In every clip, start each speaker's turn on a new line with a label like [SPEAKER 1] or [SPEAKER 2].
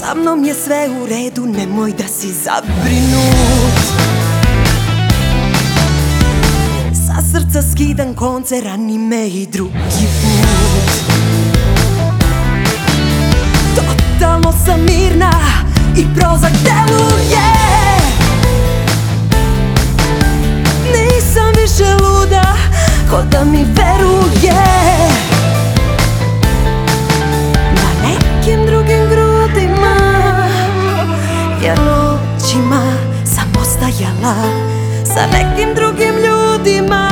[SPEAKER 1] Sa mnom je sve u redu, nemoj da si zabrinut. Sa srca skidam konce, rani me i drugi put. Totalno sam mirna i prozak deluje. Nisam više luda, ko da mi veruje ostajala Sa nekim drugim ljudima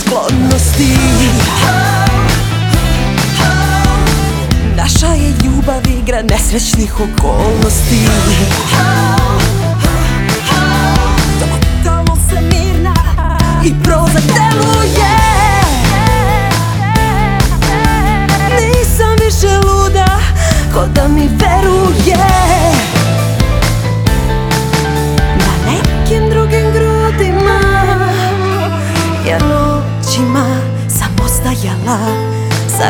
[SPEAKER 1] sklonosti Naša je ljubav igra nesrećnih okolnosti. Totalno sam mirna i prozak deluje. Nisam više luda, ko da mi veruje ostajala Sa